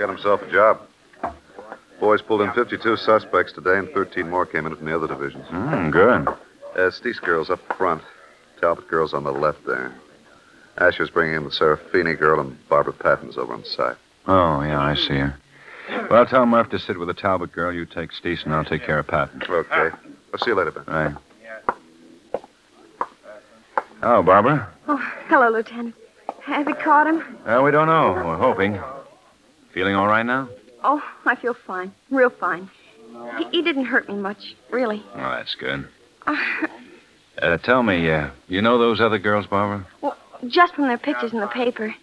Got himself a job. Boys pulled in 52 suspects today, and 13 more came in from the other divisions. Mm, good. Uh, Steve's girl's up front. Talbot girl's on the left there. Asher's bringing in the Serafini girl, and Barbara Patton's over on the side. Oh, yeah, I see her. Well, tell Murph to sit with the Talbot girl. You take Steese, and I'll take care of Patton. Okay. I'll see you later, Ben. Right. Oh, Barbara. Oh, hello, Lieutenant. Have you caught him? Well, we don't know. We're hoping. Feeling all right now? Oh, I feel fine. Real fine. He, he didn't hurt me much, really. Oh, that's good. Uh, Uh, tell me, uh, you know those other girls, Barbara? well, just from their pictures in the paper.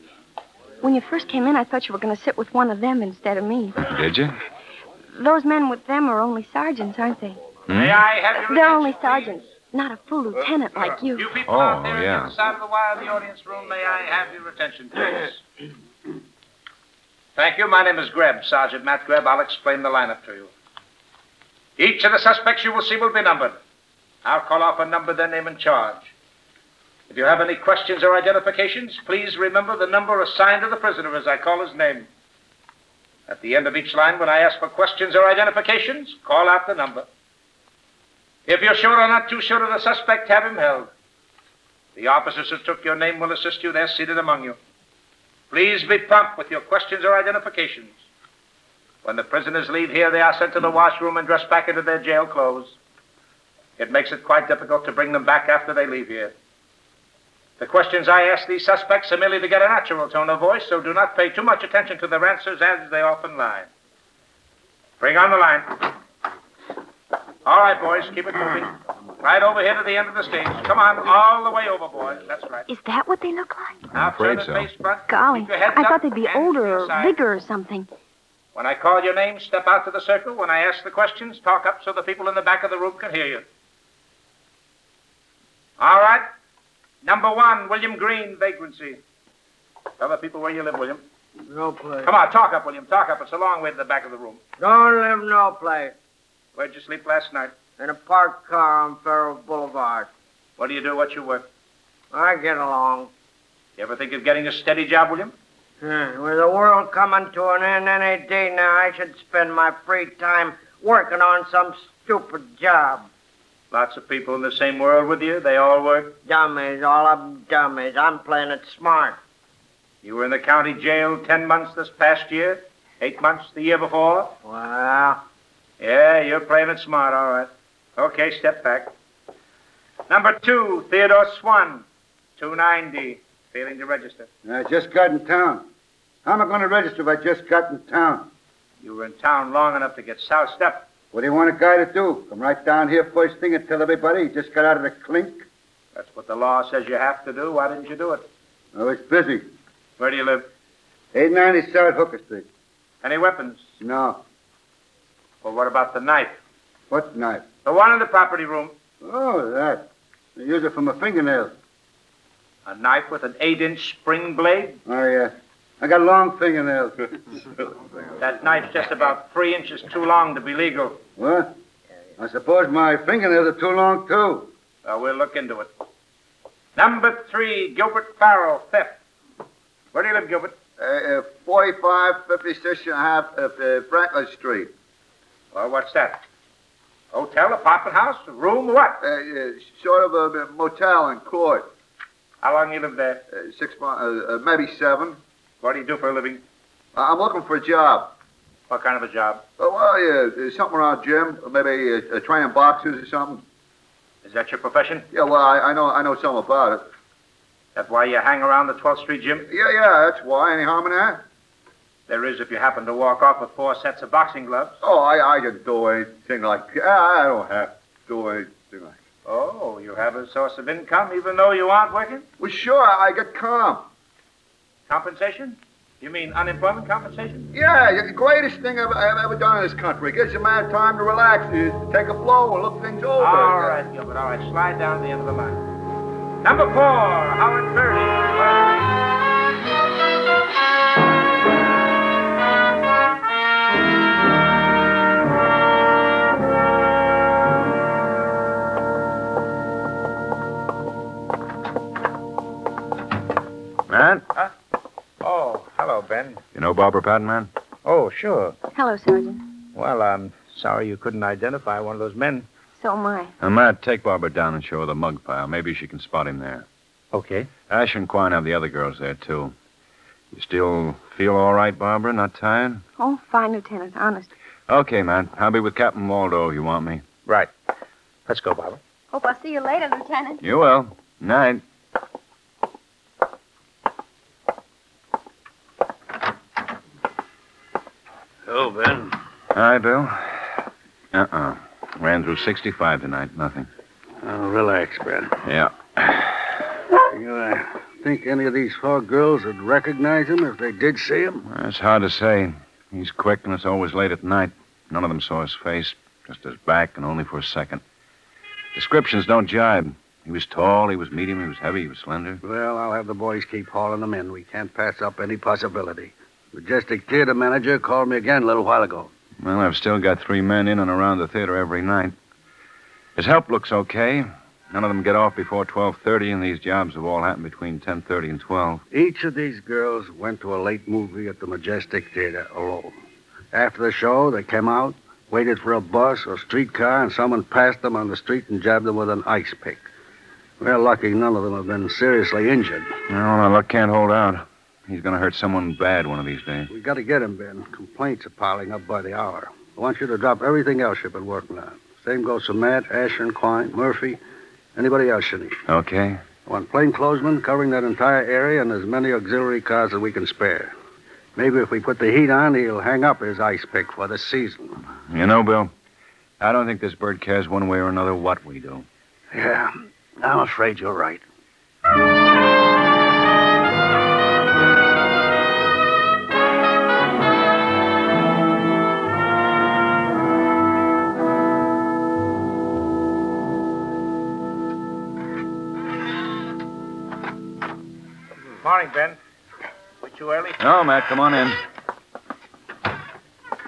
When you first came in, I thought you were going to sit with one of them instead of me. Did you? Those men with them are only sergeants, aren't they? Hmm? May I have your They're attention, only please? sergeants, not a full lieutenant like you. You people Oh, out there yeah. on the side of the wire of the audience room, may I have your attention, please? Thank you. My name is Grebb, Sergeant Matt Grebb. I'll explain the lineup to you. Each of the suspects you will see will be numbered. I'll call off a number, their name and charge. If you have any questions or identifications, please remember the number assigned to the prisoner as I call his name. At the end of each line, when I ask for questions or identifications, call out the number. If you're sure or not too sure of the suspect, have him held. The officers who took your name will assist you. They're seated among you. Please be prompt with your questions or identifications. When the prisoners leave here, they are sent to the washroom and dressed back into their jail clothes. It makes it quite difficult to bring them back after they leave here. The questions I ask these suspects are merely to get a natural tone of voice, so do not pay too much attention to their answers as they often lie. Bring on the line. All right, boys, keep it moving. Right over here to the end of the stage. Come on, all the way over, boys. That's right. Is that what they look like? Now afraid turn and so. face front. Golly, Keep your heads I thought they'd be older or bigger or something. When I call your name, step out to the circle. When I ask the questions, talk up so the people in the back of the room can hear you. All right. Number one, William Green, vagrancy. Tell the people where you live, William. No place. Come on, talk up, William. Talk up. It's a long way to the back of the room. Don't live no place. Where'd you sleep last night? In a parked car on Federal Boulevard. What do you do? What you work? I get along. You ever think of getting a steady job, William? Hmm, With the world coming to an end any day now, I should spend my free time working on some stupid job. Lots of people in the same world with you. They all work. Dummies, all of 'em dummies. I'm playing it smart. You were in the county jail ten months this past year, eight months the year before. Well, Yeah, you're playing it smart, all right. Okay, step back. Number two, Theodore Swan, 290, failing to register. I just got in town. How am I going to register if I just got in town? You were in town long enough to get soused up. What do you want a guy to do? Come right down here first thing and tell everybody he just got out of the clink? That's what the law says you have to do. Why didn't you do it? I was busy. Where do you live? 890 South Hooker Street. Any weapons? No. Well, what about the knife? What knife? The one in the property room. Oh, that. I use it for my fingernails. A knife with an eight-inch spring blade? Oh, yeah. I got long fingernails. That knife's just about three inches too long to be legal. what? I suppose my fingernails are too long, too. Uh, we'll look into it. Number three, Gilbert Farrell, theft. Where do you live, Gilbert? Uh, uh, 4556 and a half of uh, Franklin Street. Well, what's that? Hotel, apartment house, room, what? Uh, uh, sort of a motel in court. How long you live there? Uh, six months, uh, uh, maybe seven. What do you do for a living? I'm looking for a job. What kind of a job? Oh, well, yeah, uh, something around gym, maybe uh, uh, training boxers or something. Is that your profession? Yeah, well, I, I know I know something about it. That's why you hang around the 12th Street gym? Yeah, yeah, that's why. Any harm in that? There is if you happen to walk off with four sets of boxing gloves. Oh, I, I didn't do anything like that. I don't have to do anything like Oh, you have a source of income even though you aren't working? Well, sure, I get comp. Compensation? You mean unemployment compensation? Yeah, the greatest thing I've, I've ever done in this country. Gives a man time to relax, is to take a blow and look things over. All right, Gilbert. All right, slide down to the end of the line. Number four, Howard Purdy. Barbara Patton, man? Oh, sure. Hello, Sergeant. Well, I'm sorry you couldn't identify one of those men. So am I. Uh, Matt, take Barbara down and show her the mug pile. Maybe she can spot him there. Okay. Ash and Quine have the other girls there, too. You still feel all right, Barbara? Not tired? Oh, fine, Lieutenant. Honest. Okay, Matt. I'll be with Captain Waldo if you want me. Right. Let's go, Barbara. Hope I'll see you later, Lieutenant. You will. Night. Oh, Ben. Hi, Bill. Uh-uh. Ran through 65 tonight. Nothing. Oh, relax, Ben. Yeah. You uh, think any of these four girls would recognize him if they did see him? It's hard to say. He's quick, and it's always late at night. None of them saw his face, just his back, and only for a second. Descriptions don't jibe. He was tall, he was medium, he was heavy, he was slender. Well, I'll have the boys keep hauling them in. We can't pass up any possibility. Majestic Theater manager called me again a little while ago. Well, I've still got three men in and around the theater every night. His help looks okay. None of them get off before 12.30, and these jobs have all happened between 10.30 and 12. Each of these girls went to a late movie at the Majestic Theater alone. After the show, they came out, waited for a bus or streetcar, and someone passed them on the street and jabbed them with an ice pick. We're lucky none of them have been seriously injured. Well, our luck can't hold out. He's going to hurt someone bad one of these days. We got to get him, Ben. Complaints are piling up by the hour. I want you to drop everything else you've been working on. Same goes for Matt, Asher, and Quine, Murphy, anybody else you need. Okay. I want plainclothesmen covering that entire area and as many auxiliary cars as we can spare. Maybe if we put the heat on, he'll hang up his ice pick for the season. You know, Bill, I don't think this bird cares one way or another what we do. Yeah, I'm afraid you're right. Ben. We too early? No, Matt, come on in.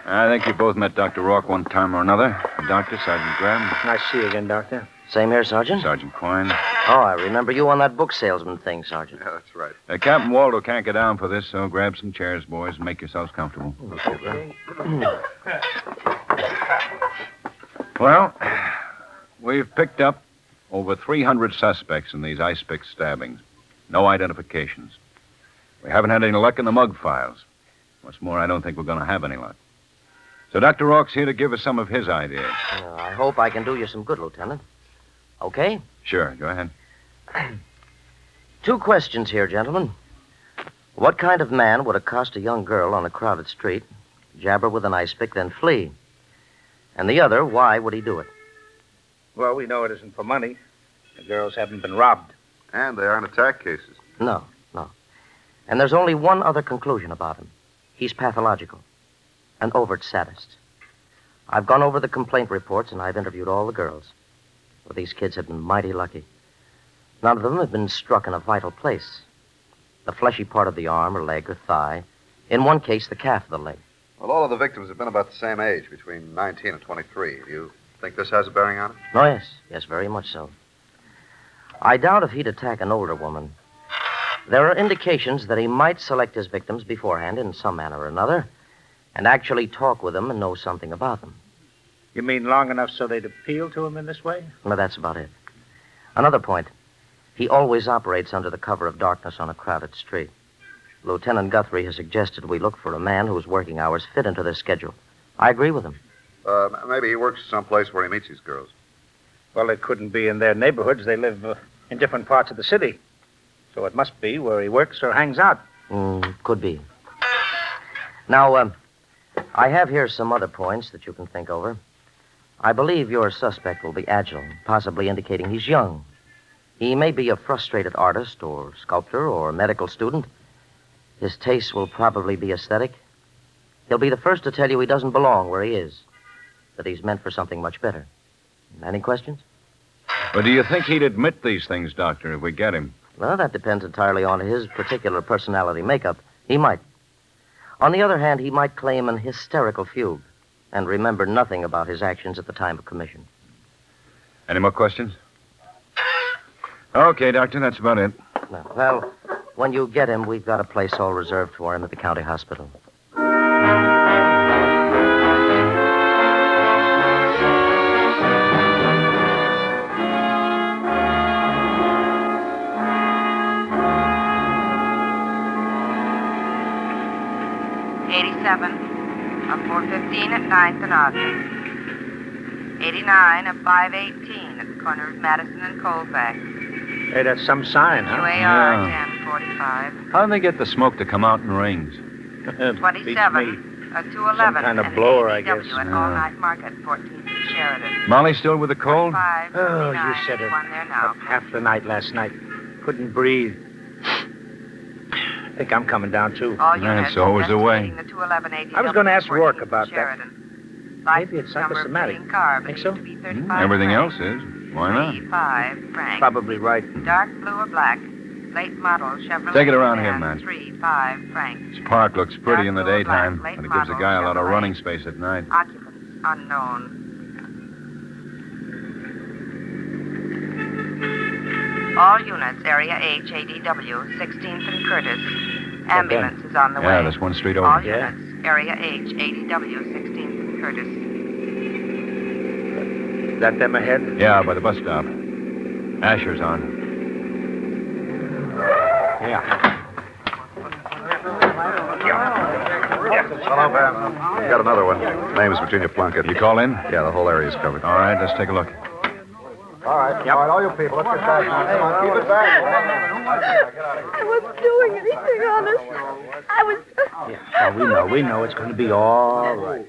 I think you both met Dr. Rourke one time or another. Doctor, Sergeant Graham, Nice to see you again, Doctor. Same here, Sergeant. Sergeant Quine. Oh, I remember you on that book salesman thing, Sergeant. Yeah, that's right. Uh, Captain Waldo can't get down for this, so grab some chairs, boys, and make yourselves comfortable. Well, we've picked up over 300 suspects in these ice pick stabbings. No identifications. We haven't had any luck in the mug files. What's more, I don't think we're going to have any luck. So Dr. Rourke's here to give us some of his ideas. Uh, I hope I can do you some good, Lieutenant. Okay? Sure, go ahead. Two questions here, gentlemen. What kind of man would accost a young girl on a crowded street, jab her with an ice pick, then flee? And the other, why would he do it? Well, we know it isn't for money. The girls haven't been robbed. And they aren't attack cases. No, no. And there's only one other conclusion about him. He's pathological, an overt sadist. I've gone over the complaint reports and I've interviewed all the girls. Well, these kids have been mighty lucky. None of them have been struck in a vital place. The fleshy part of the arm or leg or thigh. In one case, the calf of the leg. Well, all of the victims have been about the same age, between 19 and 23. Do you think this has a bearing on it? Oh, yes. Yes, very much so. I doubt if he'd attack an older woman. There are indications that he might select his victims beforehand in some manner or another and actually talk with them and know something about them. You mean long enough so they'd appeal to him in this way? Well, that's about it. Another point. He always operates under the cover of darkness on a crowded street. Lieutenant Guthrie has suggested we look for a man whose working hours fit into this schedule. I agree with him. Uh, maybe he works someplace where he meets these girls. Well, it couldn't be in their neighborhoods. They live uh, in different parts of the city. So it must be where he works or hangs out. Mm, could be. Now, um, I have here some other points that you can think over. I believe your suspect will be agile, possibly indicating he's young. He may be a frustrated artist or sculptor or medical student. His tastes will probably be aesthetic. He'll be the first to tell you he doesn't belong where he is, that he's meant for something much better. Any questions? But do you think he'd admit these things, Doctor, if we get him? Well, that depends entirely on his particular personality makeup. He might. On the other hand, he might claim an hysterical fugue and remember nothing about his actions at the time of commission. Any more questions? Okay, Doctor, that's about it. Well, when you get him, we've got a place all reserved for him at the county hospital. Eighty-seven of four fifteen at Ninth and Ogden. Eighty-nine of five eighteen at the corner of Madison and Colfax. Hey, that's some sign, huh? UAR Yeah. ten forty-five. How do they get the smoke to come out in rings? Twenty-seven of two eleven. Some kind of blower, I guess. at Yeah. All Night Market, Fourteenth Sheridan. Molly still with the cold? Oh, you said it. One there now. Up half the night last night. Couldn't breathe. Think I'm coming down, too. All units it's always the way. investigating the 211 I was gonna ask Rourke 14th about that. Sheridan. Maybe it's License number psychosomatic. Think so? believed to be Hmm, 35 Everything francs. else is. Why not? 35 francs. Probably right. Dark blue or black. Late model Chevrolet. Take it around here, sedan, man. 35 francs. This park looks pretty in the Dark black, daytime, late but it gives a model guy a lot of running space at night. Occupants unknown. All units, area H, ADW, 16th and Curtis. Ambulance is on the way. Yeah, way. there's one street All over. Yeah. units, area H, ADW, 16th and Curtis. Is that them ahead? Yeah, by the bus stop. Asher's on. Yeah. Hello, Ben. We got another one. Name's Virginia Plunkett. You call in? Yeah, the whole area's covered. All right, let's take a look. All right, all right, all you people, let's get back. Come on, keep it back. I wasn't doing anything, honest. I was. Yeah, well, we know. We know it's going to be all right.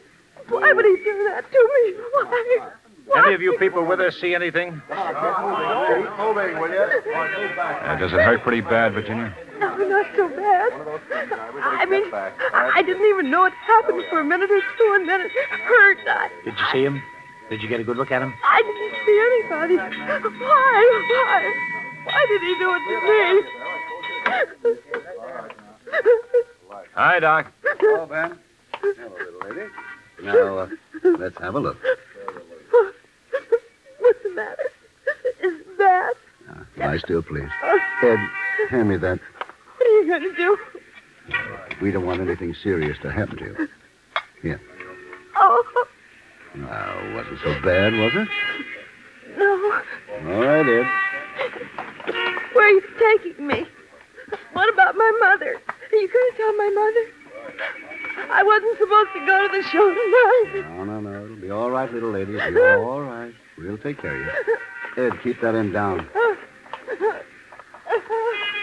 Why would he do that to me? Why? Why? Any of you people with us see anything? Keep moving, will you? Uh, does it hurt pretty bad, Virginia? No, not so bad. I mean, I I didn't even know it happened for a minute or two, and then it hurt. I, Did you see him? Did you get a good look at him? I didn't see anybody. Why? Why? Why did he do it to me? Hi, Doc. Hello, Ben. Hello, little lady. Now, uh, let's have a look. What's the matter? Is that? Lie still, please. Ed, hand me that. What are you going to do? We don't want anything serious to happen to you. Oh, Now, wasn't so bad, was it? no. All right, Ed. Where are you taking me? What about my mother? Are you going to tell my mother? I wasn't supposed to go to the show tonight. No, no, no. It'll be all right, little lady. It'll be all right. We'll take care of you. Ed, keep that end down.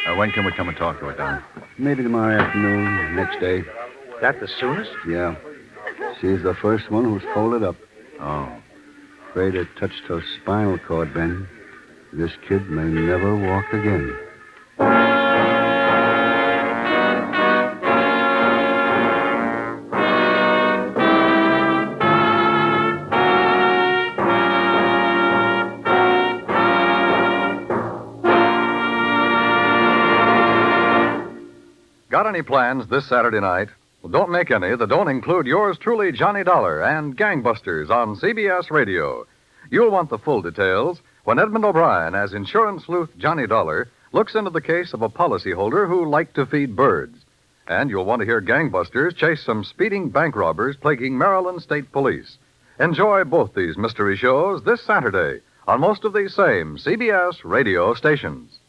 Uh, when can we come and talk to her, Don? Maybe tomorrow afternoon, or next day. That the soonest? Yeah. She's the first one who's folded up. Oh. Afraid it touched her spinal cord, Ben. This kid may never walk again. Got any plans this Saturday night? Well, don't make any that don't include yours truly, Johnny Dollar, and Gangbusters on CBS Radio. You'll want the full details when Edmond O'Brien, as insurance sleuth Johnny Dollar, looks into the case of a policyholder who liked to feed birds. And you'll want to hear Gangbusters chase some speeding bank robbers plaguing Maryland State Police. Enjoy both these mystery shows this Saturday on most of these same CBS radio stations.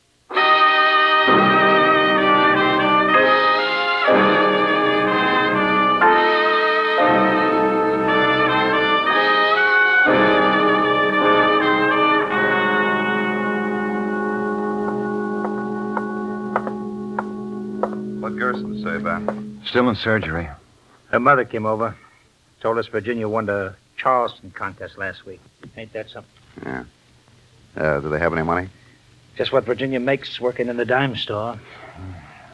Gerson say, Ben? Still in surgery. Her mother came over. Told us Virginia won the Charleston contest last week. Ain't that something? Yeah. Uh, do they have any money? Just what Virginia makes working in the dime store.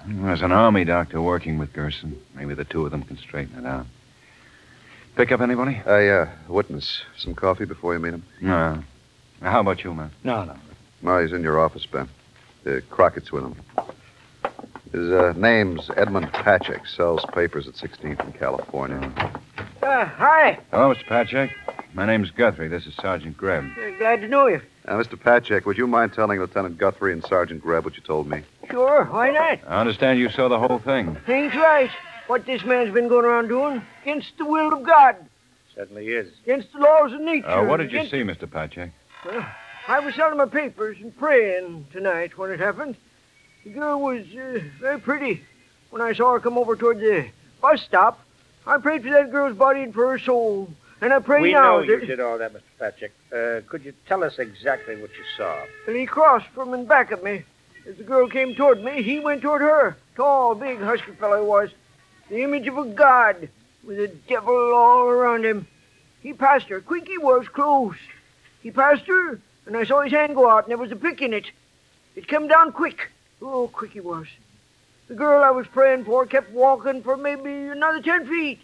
There's an army doctor working with Gerson. Maybe the two of them can straighten it out. Pick up anybody? Hey, uh, witness, some coffee before you meet him? No. How about you, man? No, no. No, he's in your office, Ben. Uh, Crockett's with him. His uh, name's Edmund Patchek. Sells papers at 16th in California. Uh, hi. Hello, Mr. Patchek. My name's Guthrie. This is Sergeant Grebb. Uh, glad to know you. Now, Mr. Patchek, would you mind telling Lieutenant Guthrie and Sergeant Grebb what you told me? Sure, why not? I understand you saw the whole thing. Things right. What this man's been going around doing against the will of God, Certainly is. against the laws of nature. Uh, what did you against- see, Mr. Patchek? Well, I was selling my papers and praying tonight when it happened. The girl was uh, very pretty. When I saw her come over toward the bus stop, I prayed for that girl's body and for her soul. And I pray we now know you did all that, Mr. Patchek. Uh, could you tell us exactly what you saw? and he crossed from in back of me. As the girl came toward me, he went toward her. Tall, big, husky fellow he was. The image of a god, with a devil all around him. He passed her. Quick he was, close. He passed her, and I saw his hand go out, and there was a pick in it. It came down quick. Oh, quick he was. The girl I was praying for kept walking for maybe another ten feet.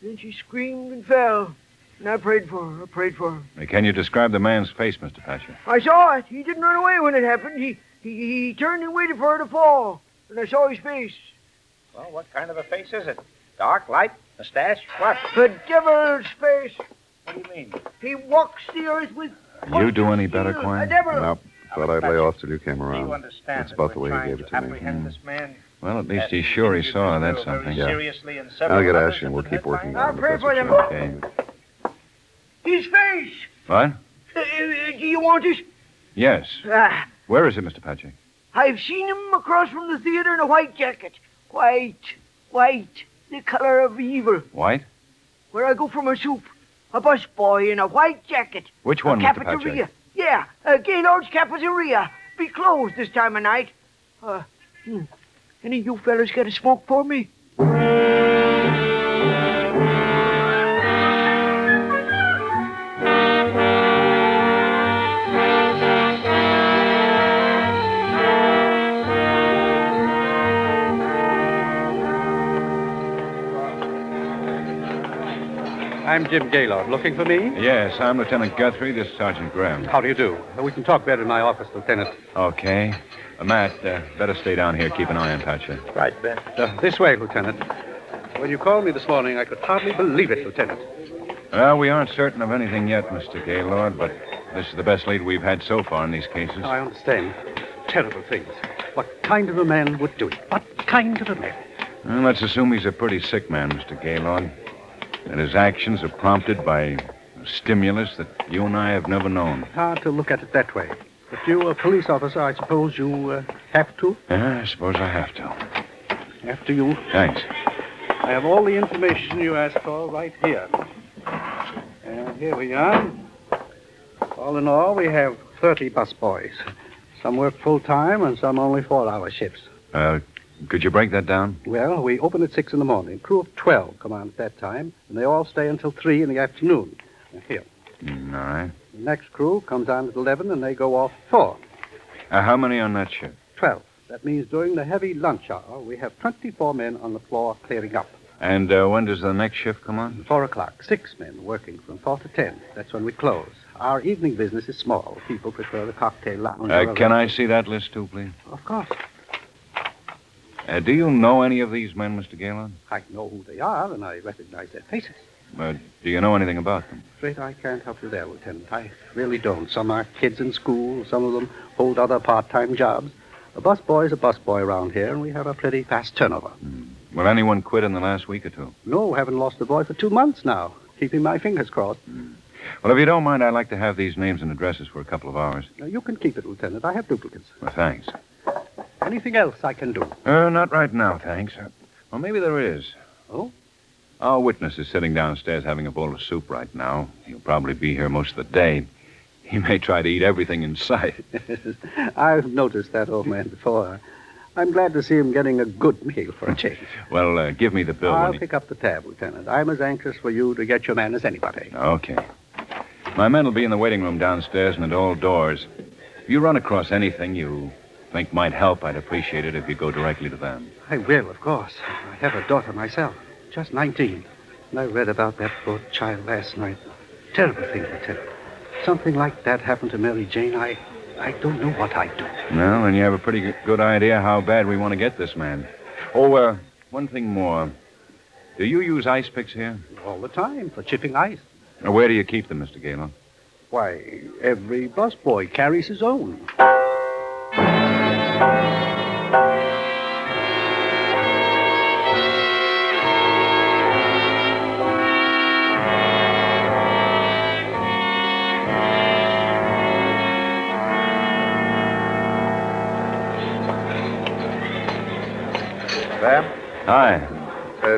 Then she screamed and fell. And I prayed for her. I prayed for her. Can you describe the man's face, Mr. Patchek? I saw it. He didn't run away when it happened. He, he, he turned and waited for her to fall. And I saw his face. Well, what kind of a face is it? Dark, light, mustache, what? A devil's face. What do you mean? He walks the earth with. You do any better, A Quine? devil. Nope. Thought I'd lay off till you came Do you around. understand That's about the way he gave it to me. apprehend Hmm. this man? Well, at least he's sure he saw. this That's something. Yeah. Seriously I'll get others Ashley and we'll keep working him. on I'll pray for what them. you want. Okay. His face. What? Uh, uh, do you want it? Yes. Ah, Where is it, Mr. Patchek? I've seen him across from the theater in a white jacket. White, white, the color of evil. White? Where I go for my soup. A bus boy in a white jacket. Which one, a Mr. cafeteria. Yeah, a Gaylord's cafeteria. Be closed this time of night. Uh, hmm. Any of you fellas got a smoke for me? I'm Jim Gaylord. Looking for me? Yes, I'm Lieutenant Guthrie. This is Sergeant Graham. How do you do? We can talk better in my office, Lieutenant. Okay. Uh, Matt, uh, better stay down here. Keep an eye on Patchek. Right, Ben. Uh, this way, Lieutenant. When you called me this morning, I could hardly believe it, Lieutenant. Well, we aren't certain of anything yet, Mr. Gaylord, but this is the best lead we've had so far in these cases. I understand. Terrible things. What kind of a man would do it? What kind of a man? Well, let's assume he's a pretty sick man, Mr. Gaylord. That his actions are prompted by a stimulus that you and I have never known. Hard to look at it that way. But you're a police officer, I suppose you uh, have to. Yeah, I suppose I have to. After you. Thanks. I have all the information you asked for right here. And here we are. All in all, we have 30 bus boys. Some work full time and some only four hour shifts. Uh, could you break that down? Well, we open at 6 in the morning. Crew of 12 come on at that time, and they all stay until 3 in the afternoon. Now, Here. Mm, all right. The next crew comes on at 11, and they go off 4. Uh, how many on that ship? 12. That means during the heavy lunch hour, we have 24 men on the floor clearing up. And uh, when does the next shift come on? 4 o'clock, six men working from 4 to 10. That's when we close. Our evening business is small. People prefer the cocktail lounge. Uh, can I see that list, too, please? Of course. Uh, do you know any of these men, Mr. Gaylord? I know who they are, and I recognize their faces. Uh, do you know anything about them? Afraid I can't help you there, Lieutenant. I really don't. Some are kids in school. Some of them hold other part-time jobs. A bus boy's a bus boy around here, and we have a pretty fast turnover. Will anyone quit in the last week or two? No, haven't lost a boy for two months now. Keeping my fingers crossed. Well, if you don't mind, I'd like to have these names and addresses for a couple of hours. Now, you can keep it, Lieutenant. I have duplicates. Well, thanks. Anything else I can do? Uh, not right now, thanks. Uh, well, maybe there is. Oh? Our witness is sitting downstairs having a bowl of soup right now. He'll probably be here most of the day. He may try to eat everything in sight. I've noticed that old man before. I'm glad to see him getting a good meal for a change. Well, uh, give me the bill. I'll when he- pick up the tab, Lieutenant. I'm as anxious for you to get your man as anybody. Okay. My men will be in the waiting room downstairs and at all doors. If you run across anything you think might help, I'd appreciate it if you go directly to them. I will, of course. I have a daughter myself, just 19. And I read about that poor child last night. Terrible thing, Lieutenant. Something like that happened to Mary Jane. I, I don't know what I'd do. Well, then you have a pretty good idea how bad we want to get this man. Oh, uh, one thing more. Do you use ice picks here? All the time for chipping ice. Or where do you keep them, Mr. Gaylord? Why, every busboy carries his own.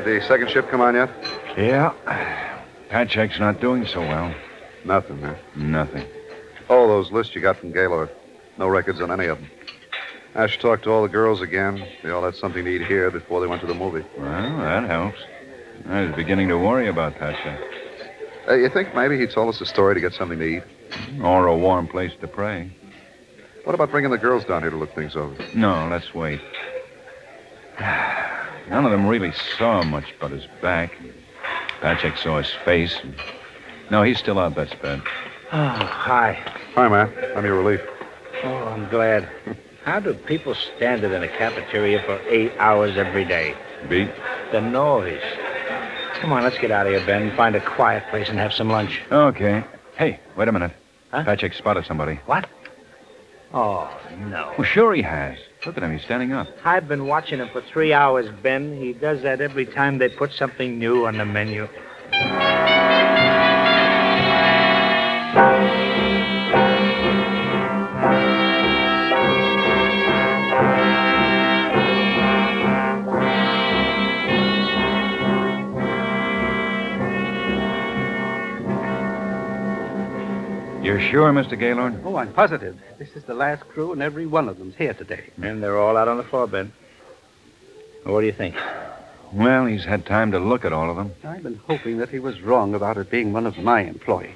The second ship come on yet? Yeah. Patchek's not doing so well. Nothing, huh? Nothing. Oh, those lists you got from Gaylord. No records on any of them. I should talk to all the girls again. They all had something to eat here before they went to the movie. Well, that helps. I was beginning to worry about Patchek. Uh, you think maybe he told us a story to get something to eat? Or a warm place to pray. What about bringing the girls down here to look things over? No, let's wait. None of them really saw much but his back. Patchek saw his face. No, he's still our best bet. Oh, hi. Hi, man. I'm your relief. Oh, I'm glad. How do people stand it in a cafeteria for eight hours every day? Beat? The noise. Come on, let's get out of here, Ben. Find a quiet place and have some lunch. Okay. Hey, wait a minute. Huh? Patchek spotted somebody. What? Oh, no. Well, sure he has. Look at him. He's standing up. I've been watching him for three hours, Ben. He does that every time they put something new on the menu. Sure, Mr. Gaylord? Oh, I'm positive. This is the last crew, and every one of them's here today. And they're all out on the floor, Ben. What do you think? Well, he's had time to look at all of them. I've been hoping that he was wrong about it being one of my employees.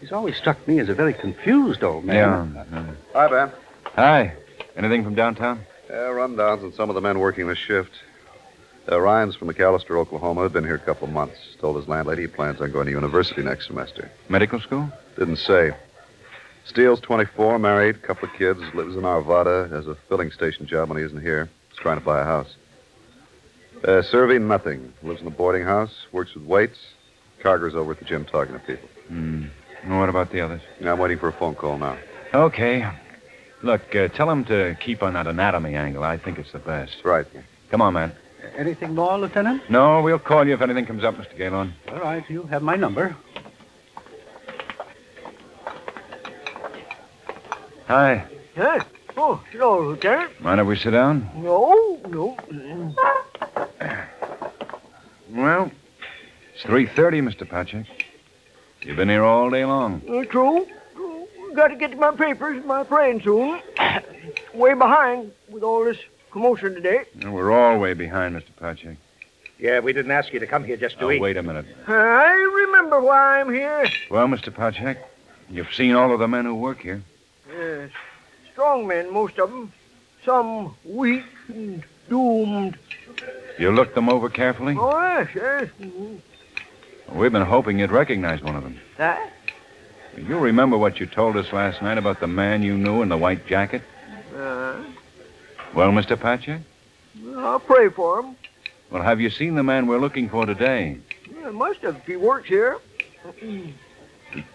He's always struck me as a very confused old man. Yeah. Hi, Ben. Hi. Anything from downtown? Yeah, rundowns and some of the men working the shift. Uh, Ryan's from McAlester, Oklahoma. Been here a couple of months. Told his landlady he plans on going to university next semester. Medical school? Didn't say. Steele's 24, married, couple of kids, lives in Arvada, has a filling station job when he isn't here. He's trying to buy a house. Uh, Servey, nothing. Lives in a boarding house, works with weights. Carger's over at the gym talking to people. Hmm. Well, What about the others? Yeah, I'm waiting for a phone call now. Okay. Look, uh, tell him to keep on that anatomy angle. I think it's the best. Right. Come on, man. Anything more, Lieutenant? No, we'll call you if anything comes up, Mr. Gaylord. All right, you have my number. Hi. Huh? Oh, hello, Lieutenant. Mind if we sit down? No, no. Well, it's 3.30, Mr. Patchek. You've been here all day long. Uh, true. True. Got to get to my papers, my praying soon. Way behind with all this commotion today. Well, We're all way behind, Mr. Patchek. Yeah, we didn't ask you to come here just to Oh, eat. wait a minute. I remember why I'm here. Well, Mr. Patchek, you've seen all of the men who work here. Yes. Strong men, most of them. Some weak and doomed. You looked them over carefully? Oh, yes, yes. Mhm. We've been hoping you'd recognize one of them. That? You remember what you told us last night about the man you knew in the white jacket? Uh, Well, Mr. Patchek? I'll pray for him. Well, have you seen the man we're looking for today? Yeah, must have if he works here.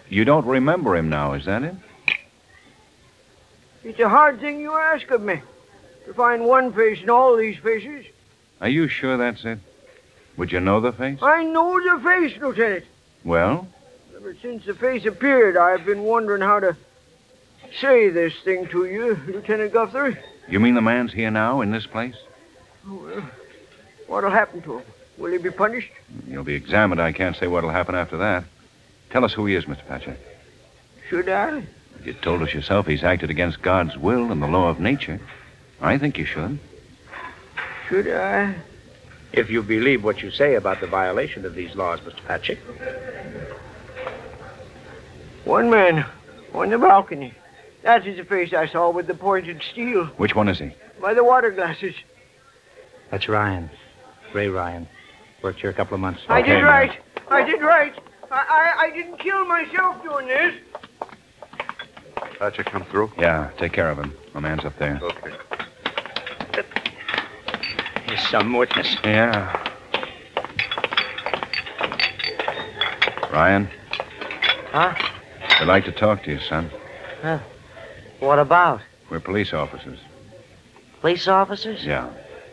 You don't remember him now, is that it? It's a hard thing you ask of me. To find one face in all these faces. Are you sure that's it? Would you know the face? I know the face, Lieutenant. Well, Ever since the face appeared, I've been wondering how to say this thing to you, Lieutenant Guthrie. you mean the man's here now in this place? Oh, well, what'll happen to him? Will he be punished? He'll be examined. I can't say what'll happen after that. Tell us who he is, Mr. Patchek. Should I? You told us yourself he's acted against God's will and the law of nature. I think you should. Should I? If you believe what you say about the violation of these laws, Mr. Patchek. One man on the balcony. That is the face I saw with the pointed steel Which one is he? by the water glasses. That's Ryan. Ray Ryan. Worked here a couple of months. I Okay, did man. right. I did right. I, I, I didn't kill myself doing this. Thatcher come through? Yeah, take care of him. My man's up there. Okay. He's some witness. Yeah. Ryan, Huh? we'd like to talk to you, son. Huh? What about? We're police officers. Police officers? Yeah.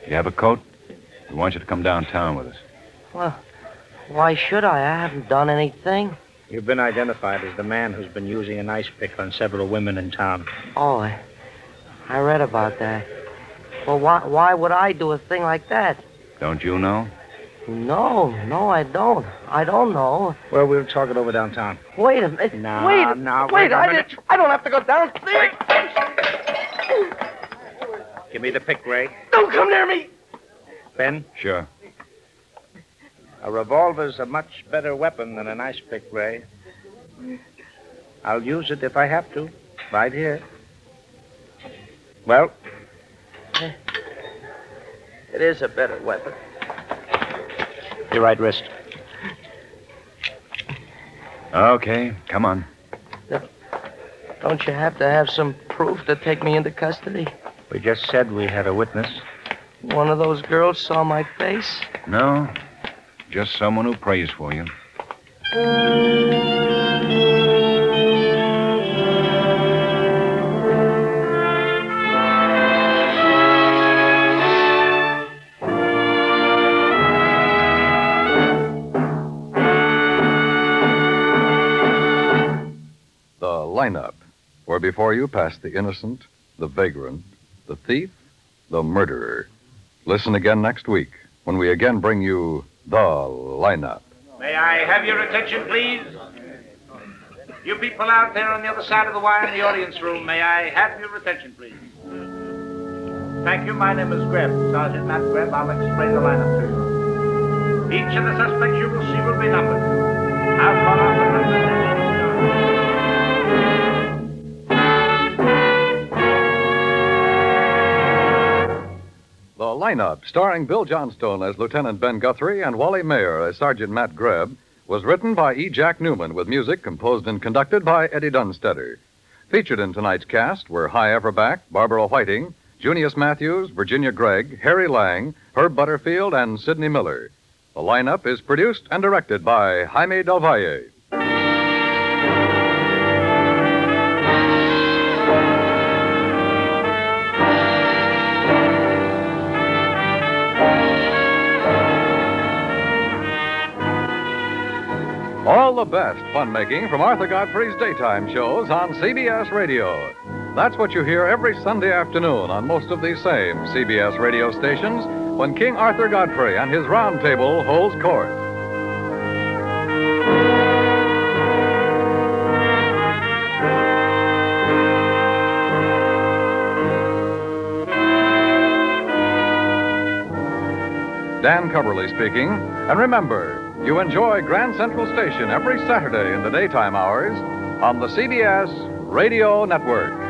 You have a coat? We want you to come downtown with us. Well, why should I? I haven't done anything. You've been identified as the man who's been using an ice pick on several women in town. Oh, I, I read about that. Well, why, why would I do a thing like that? Don't you know? No, no, I don't. I don't know. Well, we'll talk it over downtown. Wait a minute. Now, wait, now, wait. wait a I, minute. didn't, I don't have to go down. Give me the pick, Ray. Don't come near me. Ben, Sure. A revolver's a much better weapon than an ice pick, Ray. I'll use it if I have to. Right here. Well, It is a better weapon. your right wrist. Okay, come on. Don't you have to have some proof to take me into custody? We just said we had a witness. One of those girls saw my face. No, just someone who prays for you. The lineup, where before you pass the innocent, the vagrant, the thief, the murderer. Listen again next week when we again bring you the lineup. May I have your attention, please? You people out there on the other side of the wire in the audience room, may I have your attention, please? Thank you. My name is Grebb, Sergeant Matt Grebb. I'll explain the lineup to you. Each of the suspects you will see will be numbered. Call out the lineup, starring Bill Johnstone as Lieutenant Ben Guthrie and Wally Maher as Sergeant Matt Grebb, was written by E. Jack Neuman with music composed and conducted by Eddie Dunstedter. Featured in tonight's cast were Hy Averback, Barbara Whiting, Junius Matthews, Virginia Gregg, Harry Lang, Herb Butterfield, and Sidney Miller. The lineup is produced and directed by Jaime Del Valle. The best fun making from Arthur Godfrey's daytime shows on CBS Radio. That's what you hear every Sunday afternoon on most of these same CBS radio stations when King Arthur Godfrey and his round table holds court. Dan Cubberly speaking. And remember, you enjoy Grand Central Station every Saturday in the daytime hours on the CBS Radio Network.